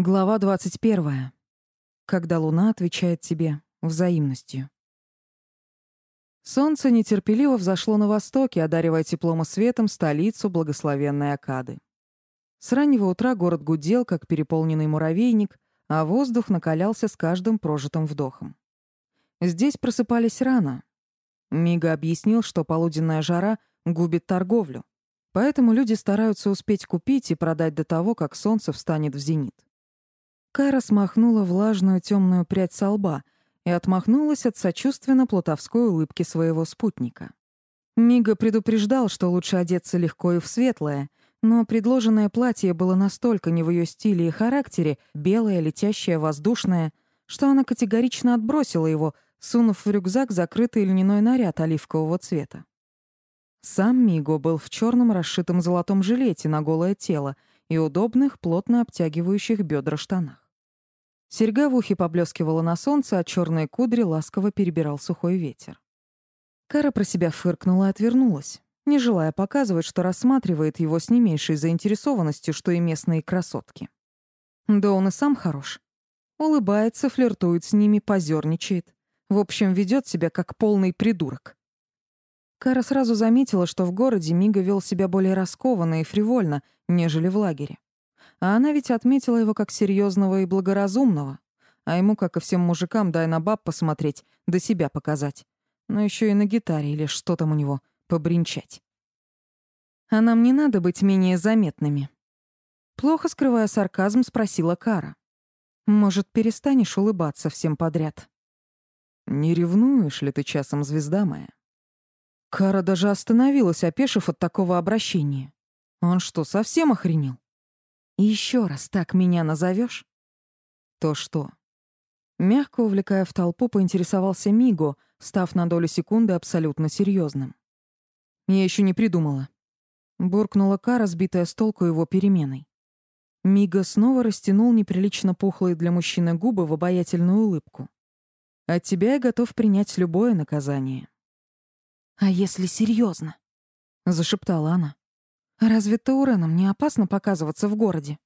Глава 21. Когда луна отвечает тебе взаимностью. Солнце нетерпеливо взошло на востоке, одаривая теплом и светом столицу благословенной Акады. С раннего утра город гудел, как переполненный муравейник, а воздух накалялся с каждым прожитым вдохом. Здесь просыпались рано. Мига объяснил, что полуденная жара губит торговлю, поэтому люди стараются успеть купить и продать до того, как солнце встанет в зенит. Кайра смахнула влажную темную прядь со лба и отмахнулась от сочувственно плутовской улыбки своего спутника. Мига предупреждал, что лучше одеться легко и в светлое, но предложенное платье было настолько не в ее стиле и характере, белое, летящее, воздушное, что она категорично отбросила его, сунув в рюкзак закрытый льняной наряд оливкового цвета. Сам Миго был в черном расшитом золотом жилете на голое тело и удобных, плотно обтягивающих бедра штанах. Серьга в ухе поблескивала на солнце, а черные кудри ласково перебирал сухой ветер. Кара про себя фыркнула и отвернулась, не желая показывать, что рассматривает его с не меньшей заинтересованностью, что и местные красотки. Да он и сам хорош. Улыбается, флиртует с ними, позерничает. В общем, ведет себя как полный придурок. Кара сразу заметила, что в городе Мига вел себя более раскованно и фривольно, нежели в лагере. А она ведь отметила его как серьезного и благоразумного. А ему, как и всем мужикам, дай на баб посмотреть, да себя показать. Но еще и на гитаре или что там у него, побринчать. А нам не надо быть менее заметными. Плохо скрывая сарказм, спросила Кара. Может, перестанешь улыбаться всем подряд? Не ревнуешь ли ты часом, звезда моя? Кара даже остановилась, опешив от такого обращения. Он что, совсем охренел? Еще раз так меня назовешь? То что? Мягко увлекая в толпу, поинтересовался Миго, став на долю секунды абсолютно серьезным. Я еще не придумала. Буркнула Кара, сбитая с толку его переменой. Миго снова растянул неприлично пухлые для мужчины губы в обаятельную улыбку. От тебя я готов принять любое наказание. «А если серьезно? зашептала она. «Разве Тауренам не опасно показываться в городе?»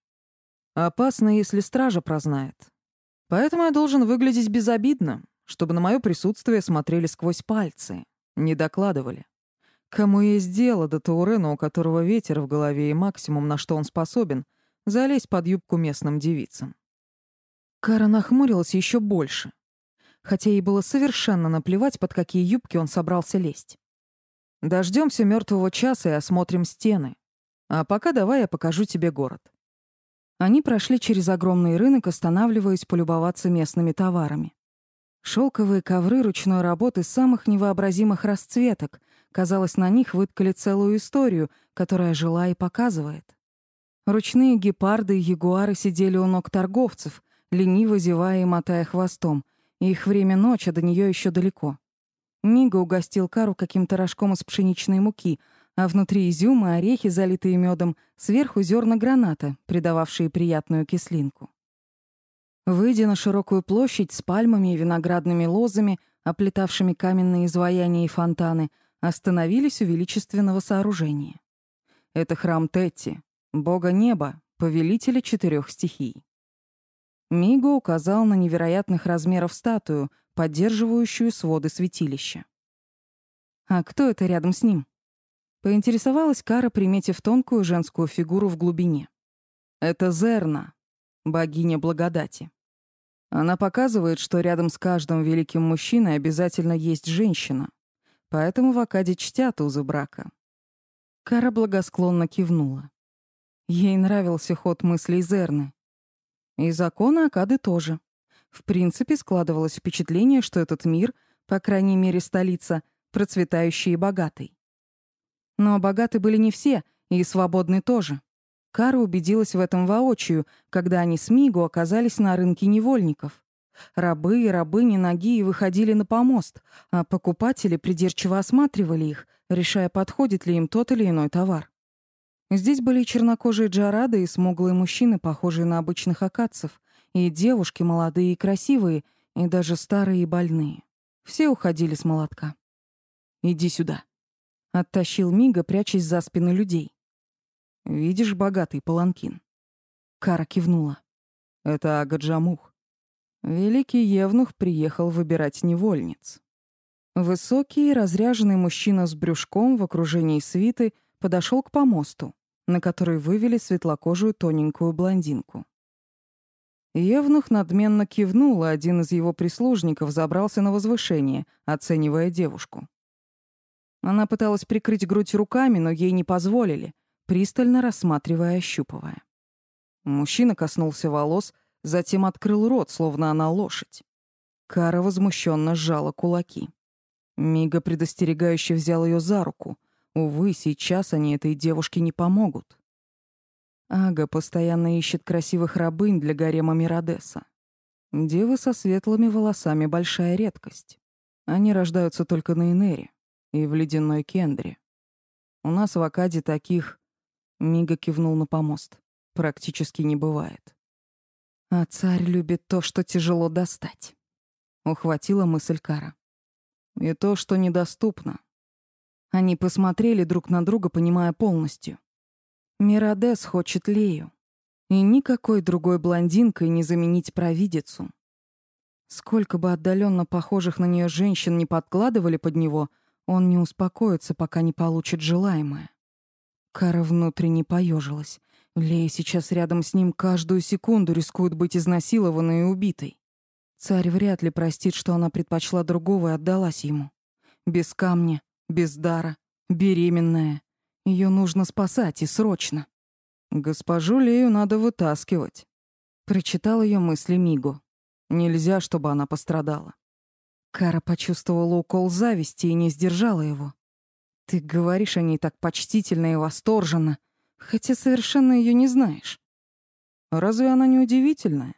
«Опасно, если стража прознает. Поэтому я должен выглядеть безобидно, чтобы на мое присутствие смотрели сквозь пальцы, не докладывали. Кому есть дело до Таурена, у которого ветер в голове и максимум, на что он способен, залезть под юбку местным девицам?» Кара нахмурилась еще больше, хотя ей было совершенно наплевать, под какие юбки он собрался лезть. Дождемся мертвого часа и осмотрим стены. А пока давай я покажу тебе город. Они прошли через огромный рынок, останавливаясь полюбоваться местными товарами. Шелковые ковры ручной работы самых невообразимых расцветок. Казалось, на них выткали целую историю, которая жила и показывает. Ручные гепарды и ягуары сидели у ног торговцев, лениво зевая и мотая хвостом. И их время ночи, а до нее еще далеко. Мига угостил Кару каким-то рожком из пшеничной муки, а внутри изюма, орехи, залитые медом, сверху зерна граната, придававшие приятную кислинку. Выйдя на широкую площадь с пальмами и виноградными лозами, оплетавшими каменные изваяния и фонтаны, остановились у величественного сооружения. Это храм Тетти, бога неба, повелителя четырех стихий. Миго указал на невероятных размеров статую — поддерживающую своды святилища. «А кто это рядом с ним?» Поинтересовалась Кара, приметив тонкую женскую фигуру в глубине. «Это Зерна, богиня благодати. Она показывает, что рядом с каждым великим мужчиной обязательно есть женщина, поэтому в Акаде чтят узы брака». Кара благосклонно кивнула. Ей нравился ход мыслей Зерны. И законы Акады тоже. В принципе, складывалось впечатление, что этот мир, по крайней мере столица, процветающий и богатый. Но богаты были не все, и свободны тоже. Кара убедилась в этом воочию, когда они с Мигу оказались на рынке невольников. Рабы и рабыни ноги выходили на помост, а покупатели придирчиво осматривали их, решая, подходит ли им тот или иной товар. Здесь были чернокожие джарады и смуглые мужчины, похожие на обычных акадцев, и девушки молодые и красивые, и даже старые и больные. Все уходили с молотка. «Иди сюда», — оттащил Мига, прячась за спины людей. «Видишь богатый паланкин?» Кара кивнула. Это Агаджамух. Великий Евнух приехал выбирать невольниц. Высокий, разряженный мужчина с брюшком в окружении свиты подошел к помосту, на который вывели светлокожую тоненькую блондинку. Евнух надменно кивнул, и один из его прислужников забрался на возвышение, оценивая девушку. Она пыталась прикрыть грудь руками, но ей не позволили, пристально рассматривая ощупывая. Мужчина коснулся волос, затем открыл рот, словно она лошадь. Кара возмущенно сжала кулаки. Мига предостерегающе взял ее за руку. Увы, сейчас они этой девушке не помогут. Ага постоянно ищет красивых рабынь для гарема Миродеса. Девы со светлыми волосами — большая редкость. Они рождаются только на Инере и в ледяной Кендре. У нас в Акаде таких... Мига кивнул на помост. Практически не бывает. А царь любит то, что тяжело достать. Ухватила мысль Кара. И то, что недоступно. Они посмотрели друг на друга, понимая полностью. Миродес хочет Лею. И никакой другой блондинкой не заменить провидицу. Сколько бы отдаленно похожих на нее женщин не подкладывали под него, он не успокоится, пока не получит желаемое. Кара внутренне поежилась. Лея сейчас рядом с ним каждую секунду рискует быть изнасилованной и убитой. Царь вряд ли простит, что она предпочла другого и отдалась ему. Без камня, без дара, беременная. Ее нужно спасать и срочно. Госпожу Лею надо вытаскивать. Прочитал ее мысли Мигу. Нельзя, чтобы она пострадала. Кара почувствовала укол зависти и не сдержала его. Ты говоришь о ней так почтительно и восторженно, хотя совершенно ее не знаешь. Разве она не удивительная?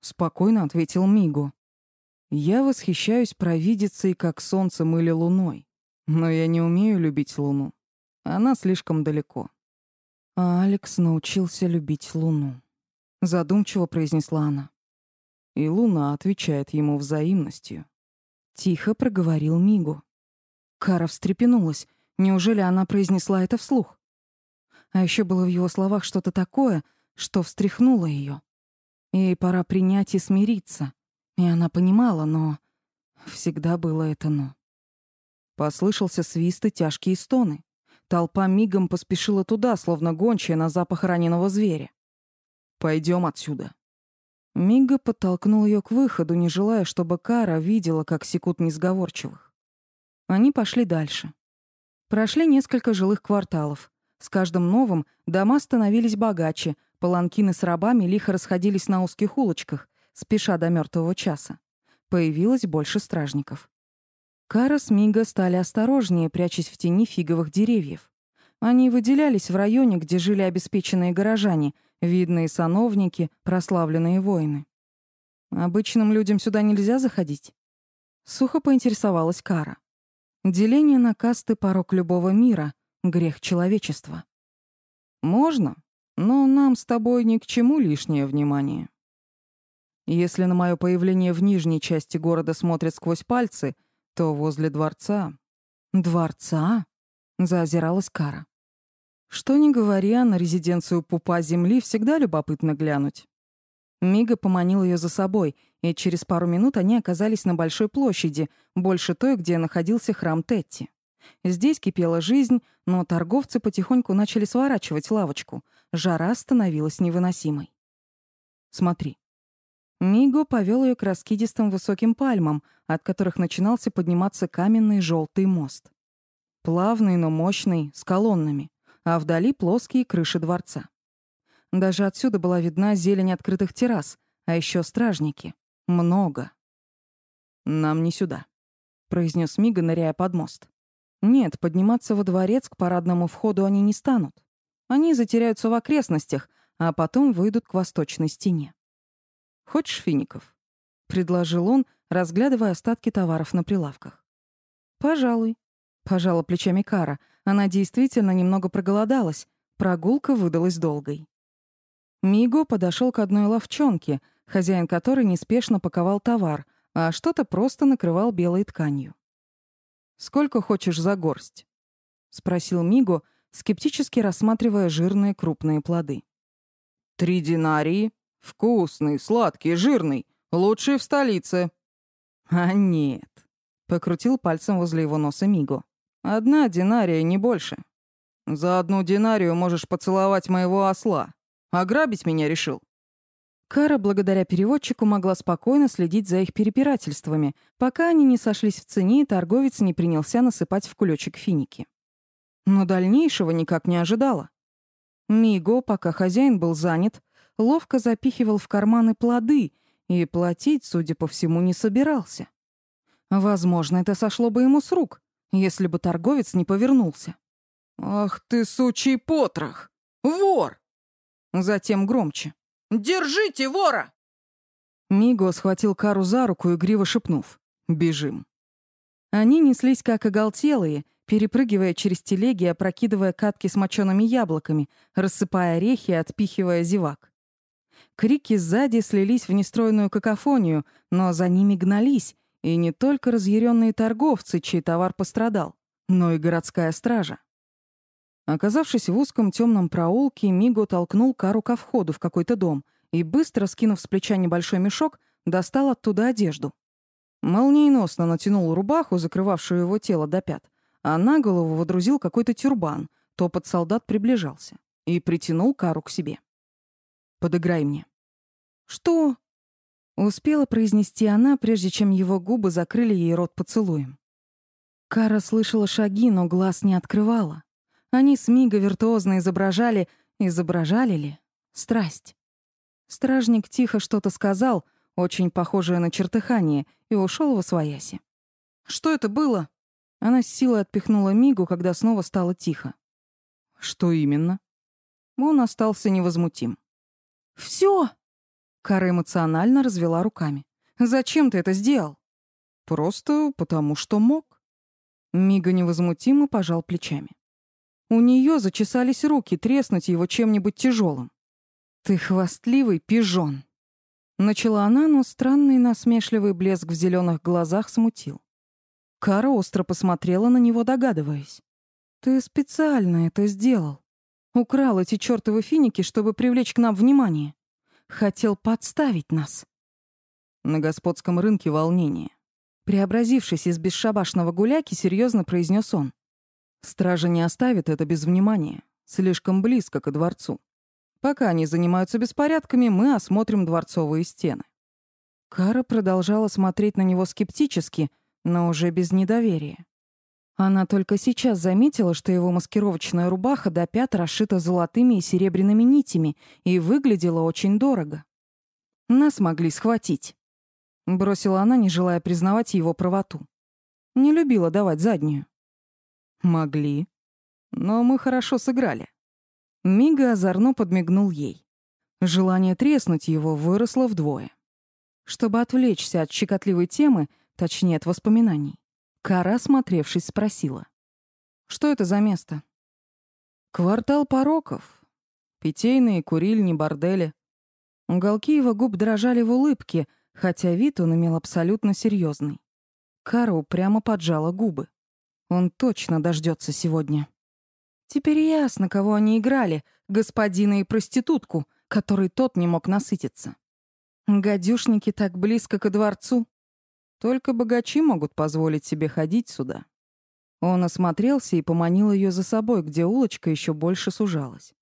Спокойно ответил Мигу. Я восхищаюсь провидицей, как солнцем или луной, но я не умею любить луну. Она слишком далеко. А Алекс научился любить Луну. Задумчиво произнесла она. И Луна отвечает ему взаимностью. Тихо проговорил Мигу. Кара встрепенулась. Неужели она произнесла это вслух? А еще было в его словах что-то такое, что встряхнуло ее. Ей пора принять и смириться. И она понимала, но... Всегда было это «но». Послышался свист и тяжкие стоны. Толпа мигом поспешила туда, словно гончая на запах раненого зверя. Пойдем отсюда. Мига подтолкнул ее к выходу, не желая, чтобы Кара видела, как секут несговорчивых. Они пошли дальше. Прошли несколько жилых кварталов. С каждым новым дома становились богаче, паланкины с рабами лихо расходились на узких улочках, спеша до мертвого часа. Появилось больше стражников. Кара с Мига стали осторожнее, прячась в тени фиговых деревьев. Они выделялись в районе, где жили обеспеченные горожане, видные сановники, прославленные воины. Обычным людям сюда нельзя заходить. Сухо поинтересовалась Кара. Деление на касты — порог любого мира, грех человечества. Можно, но нам с тобой ни к чему лишнее внимание. Если на мое появление в нижней части города смотрят сквозь пальцы — то возле дворца. Дворца? Заозиралась Кара. Что ни говори, а на резиденцию пупа земли всегда любопытно глянуть. Мига поманил ее за собой, и через пару минут они оказались на большой площади, больше той, где находился храм Тетти. Здесь кипела жизнь, но торговцы потихоньку начали сворачивать лавочку. Жара становилась невыносимой. «Смотри, Миго повел ее к раскидистым высоким пальмам, от которых начинался подниматься каменный желтый мост. Плавный, но мощный, с колоннами, а вдали плоские крыши дворца. Даже отсюда была видна зелень открытых террас, а еще стражники. Много. «Нам не сюда», — произнес Мига, ныряя под мост. «Нет, подниматься во дворец к парадному входу они не станут. Они затеряются в окрестностях, а потом выйдут к восточной стене. Хочешь фиников?» — предложил он, разглядывая остатки товаров на прилавках. «Пожалуй», — пожала плечами Кара. Она действительно немного проголодалась. Прогулка выдалась долгой. Миго подошел к одной ловчонке, хозяин которой неспешно паковал товар, а что-то просто накрывал белой тканью. «Сколько хочешь за горсть?» — спросил Миго, скептически рассматривая жирные крупные плоды. «Три динарии», Вкусный, сладкий, жирный. Лучший в столице». «А нет», — покрутил пальцем возле его носа Миго. «Одна динария, не больше. За одну динарию можешь поцеловать моего осла. Ограбить меня решил?» Кара, благодаря переводчику, могла спокойно следить за их перепирательствами, пока они не сошлись в цене и торговец не принялся насыпать в кулечек финики. Но дальнейшего никак не ожидала. Миго, пока хозяин был занят, ловко запихивал в карманы плоды и платить, судя по всему, не собирался. Возможно, это сошло бы ему с рук, если бы торговец не повернулся. «Ах ты, сучий потрох! Вор!» Затем громче. «Держите вора!» Миго схватил Кару за руку, игриво шепнув. «Бежим». Они неслись как оголтелые, перепрыгивая через телеги, опрокидывая катки с мочеными яблоками, рассыпая орехи и отпихивая зевак. Крики сзади слились в нестройную какофонию, но за ними гнались, и не только разъяренные торговцы, чей товар пострадал, но и городская стража. Оказавшись в узком темном проулке, Миго толкнул Кару ко входу в какой-то дом и, быстро скинув с плеча небольшой мешок, достал оттуда одежду. Молниеносно натянул рубаху, закрывавшую его тело до пят, а на голову водрузил какой-то тюрбан, топот солдат приближался, и притянул Кару к себе. «Подыграй мне». «Что?» — успела произнести она, прежде чем его губы закрыли ей рот поцелуем. Кара слышала шаги, но глаз не открывала. Они с Миго виртуозно изображали, изображали ли, страсть. Стражник тихо что-то сказал, очень похожее на чертыхание, и ушел во свояси. «Что это было?» Она с силой отпихнула Мигу, когда снова стало тихо. «Что именно?» Он остался невозмутим. «Всё!» Кара эмоционально развела руками. «Зачем ты это сделал?» «Просто потому, что мог». Мига невозмутимо пожал плечами. У нее зачесались руки треснуть его чем-нибудь тяжелым. «Ты хвастливый пижон!» Начала она, но странный насмешливый блеск в зеленых глазах смутил. Кара остро посмотрела на него, догадываясь. «Ты специально это сделал. Украл эти чертовы финики, чтобы привлечь к нам внимание. Хотел подставить нас». На господском рынке волнение. Преобразившись из бесшабашного гуляки, серьезно произнес он. Стража не оставит это без внимания. Слишком близко к дворцу. Пока они занимаются беспорядками, мы осмотрим дворцовые стены. Кара продолжала смотреть на него скептически, но уже без недоверия. Она только сейчас заметила, что его маскировочная рубаха до пят расшита золотыми и серебряными нитями и выглядела очень дорого. Нас могли схватить. Бросила она, не желая признавать его правоту. Не любила давать заднюю. Могли. Но мы хорошо сыграли. Мига озорно подмигнул ей. Желание треснуть его выросло вдвое. Чтобы отвлечься от щекотливой темы, точнее, от воспоминаний, Кара, смотревшись, спросила. «Что это за место?» «Квартал пороков. Питейные, курильни, бордели». Уголки его губ дрожали в улыбке, хотя вид он имел абсолютно серьезный. Кара упрямо поджала губы. Он точно дождется сегодня. Теперь ясно, кого они играли, господина и проститутку, которой тот не мог насытиться. Гадюшники так близко к дворцу. Только богачи могут позволить себе ходить сюда. Он осмотрелся и поманил ее за собой, где улочка еще больше сужалась.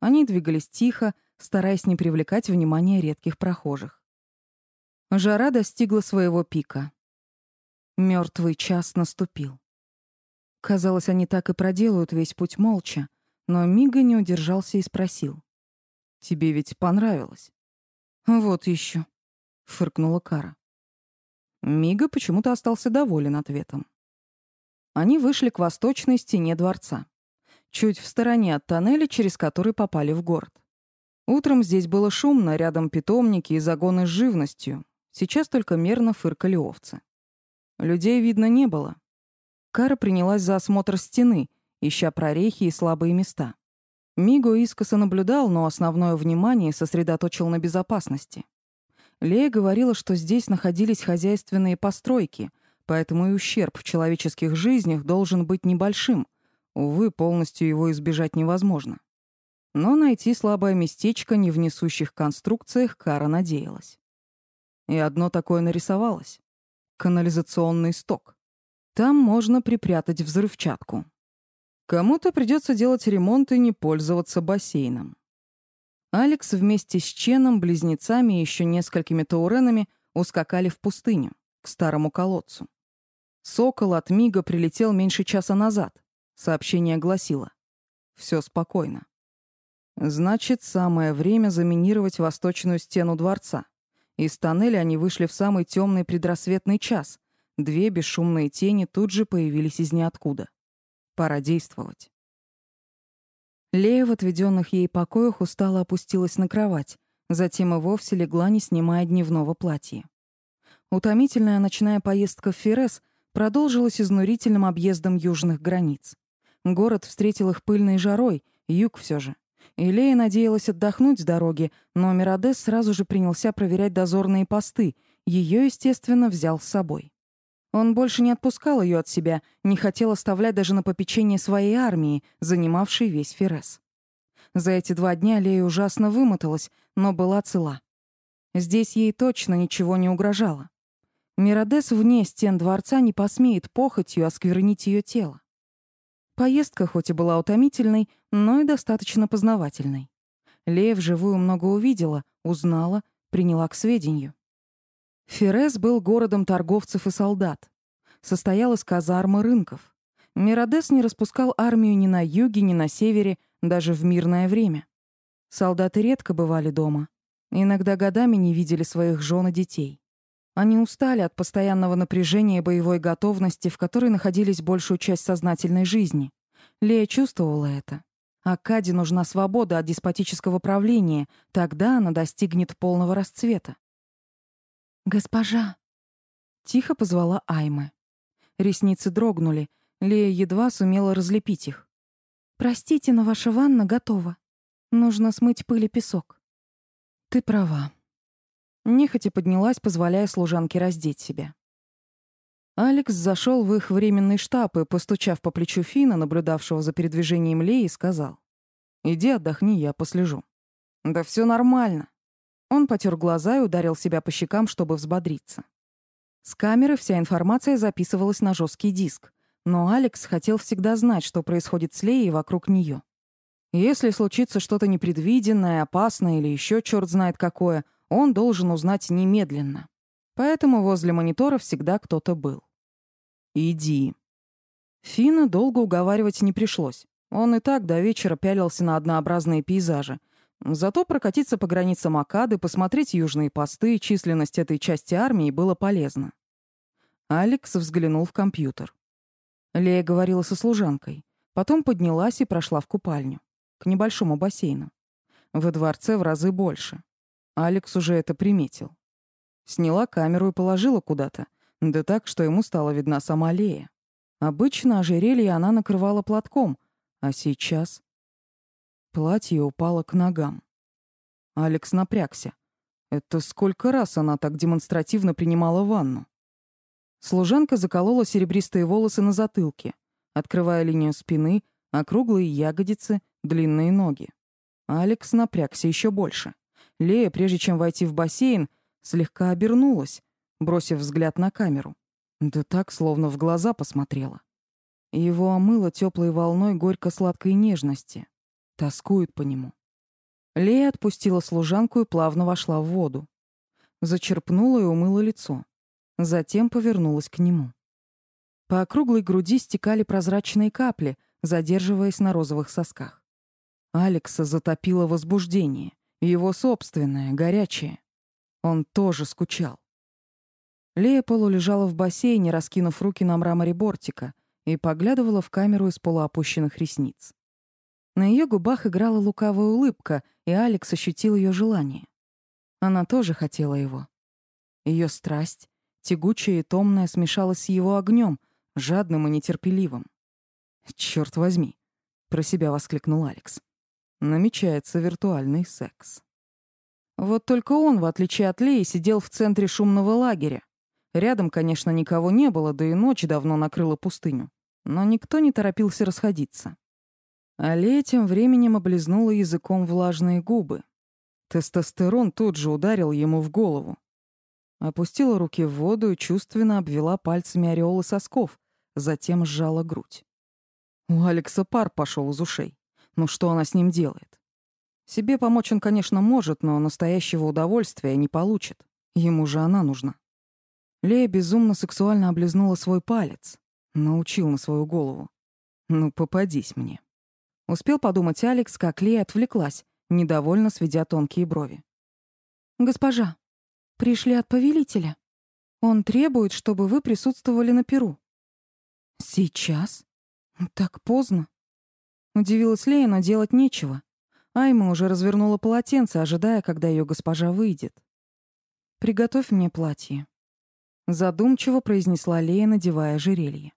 Они двигались тихо, стараясь не привлекать внимания редких прохожих. Жара достигла своего пика. Мертвый час наступил. Казалось, они так и проделают весь путь молча, но Мига не удержался и спросил. «Тебе ведь понравилось?» «Вот еще», — фыркнула Кара. Мига почему-то остался доволен ответом. Они вышли к восточной стене дворца, чуть в стороне от тоннеля, через который попали в город. Утром здесь было шумно, рядом питомники и загоны с живностью. Сейчас только мерно фыркали овцы. Людей видно не было, Кара принялась за осмотр стены, ища прорехи и слабые места. Миго искоса наблюдал, но основное внимание сосредоточил на безопасности. Лея говорила, что здесь находились хозяйственные постройки, поэтому и ущерб в человеческих жизнях должен быть небольшим. Увы, полностью его избежать невозможно. Но найти слабое местечко не в несущих конструкциях Кара надеялась. И одно такое нарисовалось. Канализационный сток. Там можно припрятать взрывчатку. Кому-то придется делать ремонт и не пользоваться бассейном. Алекс вместе с Ченом, близнецами и еще несколькими тауренами ускакали в пустыню, к старому колодцу. Сокол от Мига прилетел меньше часа назад. Сообщение гласило. Все спокойно. Значит, самое время заминировать восточную стену дворца. Из тоннеля они вышли в самый темный предрассветный час. Две бесшумные тени тут же появились из ниоткуда. Пора действовать. Лея в отведенных ей покоях устало опустилась на кровать, затем и вовсе легла, не снимая дневного платья. Утомительная ночная поездка в Ферес продолжилась изнурительным объездом южных границ. Город встретил их пыльной жарой, юг все же. И Лея надеялась отдохнуть с дороги, но Миродес сразу же принялся проверять дозорные посты. Ее, естественно, взял с собой. Он больше не отпускал ее от себя, не хотел оставлять даже на попечение своей армии, занимавшей весь Ферес. За эти два дня Лея ужасно вымоталась, но была цела. Здесь ей точно ничего не угрожало. Миродес вне стен дворца не посмеет похотью осквернить ее тело. Поездка хоть и была утомительной, но и достаточно познавательной. Лея вживую много увидела, узнала, приняла к сведению. Ферес был городом торговцев и солдат. Состоял из казармы рынков. Миродес не распускал армию ни на юге, ни на севере, даже в мирное время. Солдаты редко бывали дома. Иногда годами не видели своих жен и детей. Они устали от постоянного напряжения и боевой готовности, в которой находились большую часть сознательной жизни. Лея чувствовала это. Акаде нужна свобода от деспотического правления, тогда она достигнет полного расцвета. «Госпожа!» Тихо позвала Айме. Ресницы дрогнули. Лея едва сумела разлепить их. «Простите, но ваша ванна готова. Нужно смыть пыль и песок». «Ты права». Нехотя поднялась, позволяя служанке раздеть себя. Алекс зашел в их временный штаб и, постучав по плечу Фина, наблюдавшего за передвижением Леи, сказал. «Иди отдохни, я послежу». «Да все нормально», он потер глаза и ударил себя по щекам, чтобы взбодриться. С камеры вся информация записывалась на жесткий диск, но Алекс хотел всегда знать, что происходит с Леей вокруг нее. Если случится что-то непредвиденное, опасное или еще черт знает какое, он должен узнать немедленно. Поэтому возле монитора всегда кто-то был. «Иди». Фина долго уговаривать не пришлось. Он и так до вечера пялился на однообразные пейзажи — Зато прокатиться по границам Акады, посмотреть южные посты, численность этой части армии было полезно. Алекс взглянул в компьютер. Лея говорила со служанкой. Потом поднялась и прошла в купальню. К небольшому бассейну. Во дворце в разы больше. Алекс уже это приметил. Сняла камеру и положила куда-то. Да так, что ему стала видна сама Лея. Обычно ожерелье она накрывала платком, а сейчас Платье упало к ногам. Алекс напрягся. Это сколько раз она так демонстративно принимала ванну? Служанка заколола серебристые волосы на затылке, открывая линию спины, округлые ягодицы, длинные ноги. Алекс напрягся еще больше. Лея, прежде чем войти в бассейн, слегка обернулась, бросив взгляд на камеру. Да так, словно в глаза посмотрела. Его омыло теплой волной горько-сладкой нежности. Тоскует по нему. Лея отпустила служанку и плавно вошла в воду. Зачерпнула и умыла лицо. Затем повернулась к нему. По округлой груди стекали прозрачные капли, задерживаясь на розовых сосках. Алекса затопило возбуждение, его собственное, горячее. Он тоже скучал. Лея полулежала в бассейне, раскинув руки на мраморе бортика, и поглядывала в камеру из полуопущенных ресниц. На ее губах играла лукавая улыбка, и Алекс ощутил ее желание. Она тоже хотела его. Ее страсть, тягучая и томная, смешалась с его огнем, жадным и нетерпеливым. Черт возьми, про себя воскликнул Алекс. Намечается виртуальный секс. Вот только он, в отличие от Леи, сидел в центре шумного лагеря. Рядом, конечно, никого не было, да и ночь давно накрыла пустыню. Но никто не торопился расходиться. А Лея тем временем облизнула языком влажные губы. Тестостерон тут же ударил ему в голову. Опустила руки в воду и чувственно обвела пальцами ореолы сосков, затем сжала грудь. У Алекса пар пошел из ушей. Ну что она с ним делает? Себе помочь он, конечно, может, но настоящего удовольствия не получит. Ему же она нужна. Лея безумно сексуально облизнула свой палец. Научил на свою голову. Ну, попадись мне. Успел подумать Алекс, как Лея отвлеклась, недовольно сведя тонкие брови. «Госпожа, пришли от повелителя. Он требует, чтобы вы присутствовали на Перу». «Сейчас? Так поздно». Удивилась Лея, но делать нечего. Айма уже развернула полотенце, ожидая, когда ее госпожа выйдет. «Приготовь мне платье», — задумчиво произнесла Лея, надевая жерелье.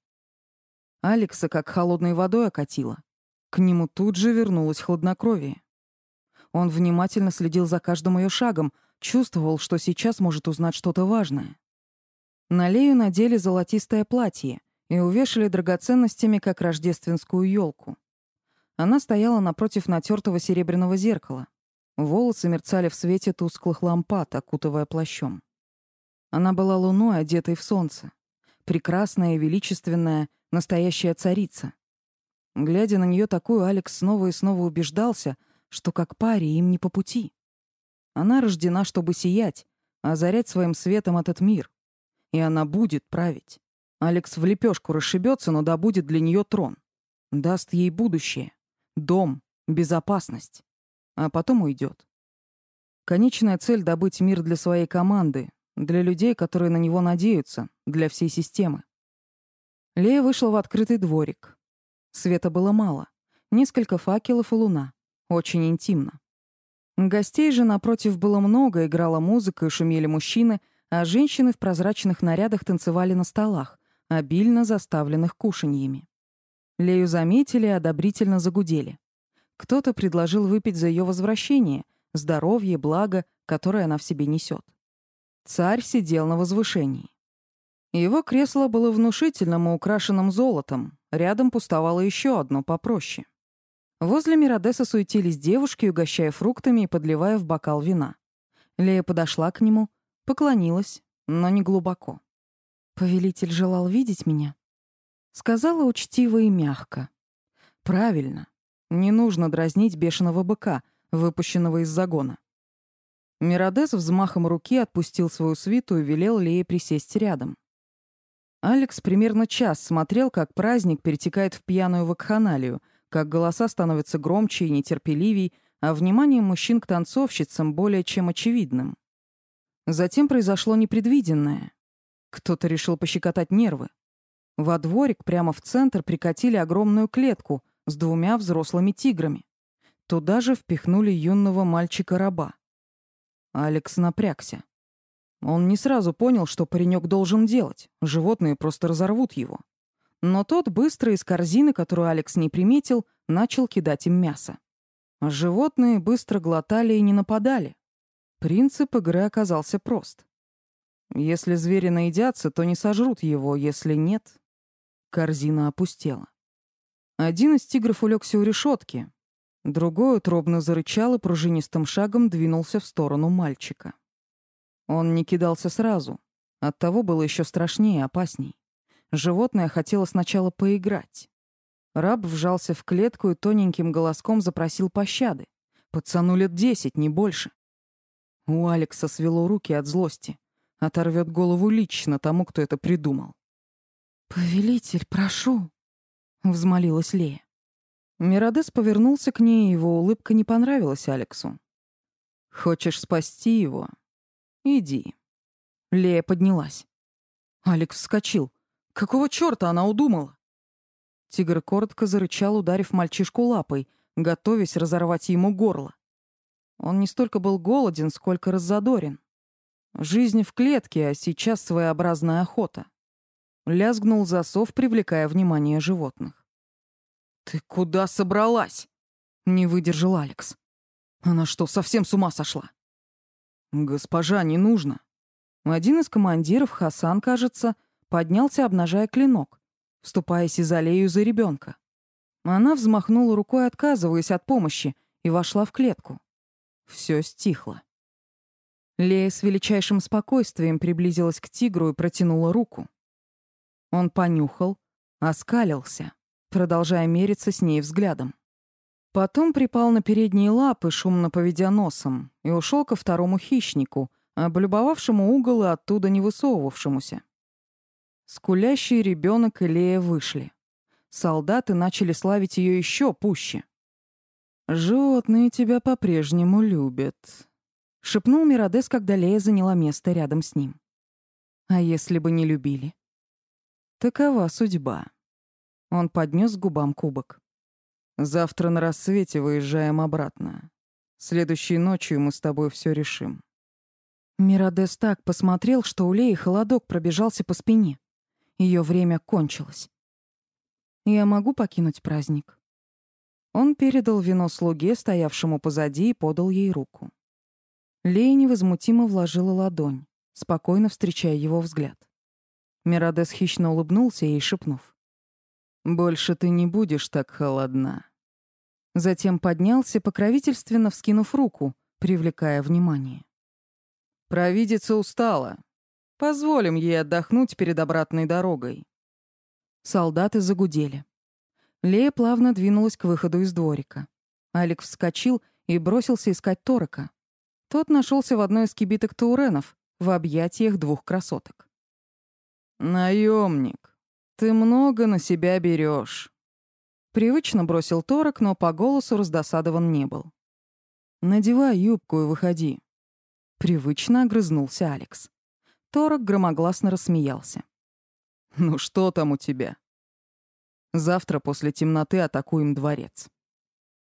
Алекса как холодной водой окатила. К нему тут же вернулось хладнокровие. Он внимательно следил за каждым ее шагом, чувствовал, что сейчас может узнать что-то важное. На Лею надели золотистое платье и увешали драгоценностями, как рождественскую елку. Она стояла напротив натертого серебряного зеркала. Волосы мерцали в свете тусклых лампад, окутывая плащом. Она была луной, одетой в солнце. Прекрасная величественная, настоящая царица. Глядя на нее такую, Алекс снова и снова убеждался, что как паре им не по пути. Она рождена, чтобы сиять, озарять своим светом этот мир. И она будет править. Алекс в лепешку расшибется, но добудет для нее трон. Даст ей будущее. Дом, безопасность. А потом уйдет. Конечная цель — добыть мир для своей команды, для людей, которые на него надеются, для всей системы. Лея вышла в открытый дворик. Света было мало. Несколько факелов и луна. Очень интимно. Гостей же напротив было много, играла музыка шумели мужчины, а женщины в прозрачных нарядах танцевали на столах, обильно заставленных кушаньями. Лею заметили и одобрительно загудели. Кто-то предложил выпить за ее возвращение, здоровье, благо, которое она в себе несет. Царь сидел на возвышении. Его кресло было внушительным и украшенным золотом, рядом пустовало еще одно попроще. Возле Миродеса суетились девушки, угощая фруктами и подливая в бокал вина. Лея подошла к нему, поклонилась, но не глубоко. «Повелитель желал видеть меня?» Сказала учтиво и мягко. Правильно. Не нужно дразнить бешеного быка, выпущенного из загона. Миродес взмахом руки отпустил свою свиту и велел Лее присесть рядом. Алекс примерно час смотрел, как праздник перетекает в пьяную вакханалию, как голоса становятся громче и нетерпеливей, а внимание мужчин к танцовщицам более чем очевидным. Затем произошло непредвиденное. Кто-то решил пощекотать нервы. Во дворик прямо в центр прикатили огромную клетку с двумя взрослыми тиграми. Туда же впихнули юного мальчика-раба. Алекс напрягся. Он не сразу понял, что паренек должен делать. Животные просто разорвут его. Но тот быстро из корзины, которую Алекс не приметил, начал кидать им мясо. Животные быстро глотали и не нападали. Принцип игры оказался прост. Если звери наедятся, то не сожрут его, если нет, Корзина опустела. Один из тигров улегся у решетки, другой утробно зарычал и пружинистым шагом двинулся в сторону мальчика. Он не кидался сразу, оттого было еще страшнее и опасней. Животное хотело сначала поиграть. Раб вжался в клетку и тоненьким голоском запросил пощады. Пацану лет десять, не больше. У Алекса свело руки от злости. Оторвет голову лично тому, кто это придумал. «Повелитель, прошу!» — взмолилась Лея. Миродес повернулся к ней, и его улыбка не понравилась Алексу. «Хочешь спасти его? Иди». Лея поднялась. Алекс вскочил. Какого чёрта она удумала? Тигр коротко зарычал, ударив мальчишку лапой, готовясь разорвать ему горло. Он не столько был голоден, сколько раззадорен. Жизнь в клетке, а сейчас своеобразная охота. Лязгнул засов, привлекая внимание животных. «Ты куда собралась?» — не выдержал Алекс. «Она что, совсем с ума сошла?» «Госпожа, не нужно». Один из командиров, Хасан, кажется, поднялся, обнажая клинок, вступаясь из аллею за ребенка. Она взмахнула рукой, отказываясь от помощи, и вошла в клетку. Все стихло. Лея с величайшим спокойствием приблизилась к тигру и протянула руку. Он понюхал, оскалился, продолжая мериться с ней взглядом. Потом припал на передние лапы, шумно поведя носом, и ушел ко второму хищнику, облюбовавшему угол и оттуда не высовывавшемуся. Скулящий ребенок и Лея вышли. Солдаты начали славить ее еще пуще. «Животные тебя по-прежнему любят», — шепнул Миродес, когда Лея заняла место рядом с ним. «А если бы не любили?» «Такова судьба». Он поднес к губам кубок. «Завтра на рассвете выезжаем обратно. Следующей ночью мы с тобой все решим». Миродес так посмотрел, что у Леи холодок пробежался по спине. Ее время кончилось. «Я могу покинуть праздник?» Он передал вино слуге, стоявшему позади, и подал ей руку. Лея невозмутимо вложила ладонь, спокойно встречая его взгляд. Мирадес хищно улыбнулся ей, шепнув. «Больше ты не будешь так холодна». Затем поднялся, покровительственно вскинув руку, привлекая внимание. «Провидица устала. Позволим ей отдохнуть перед обратной дорогой». Солдаты загудели. Лея плавно двинулась к выходу из дворика. Алекс вскочил и бросился искать Торока. Тот нашелся в одной из кибиток Тауренов, в объятиях двух красоток. Наемник, ты много на себя берешь. Привычно бросил Торок, но по голосу раздосадован не был. «Надевай юбку и выходи». Привычно огрызнулся Алекс. Торок громогласно рассмеялся. «Ну что там у тебя?» Завтра после темноты атакуем дворец.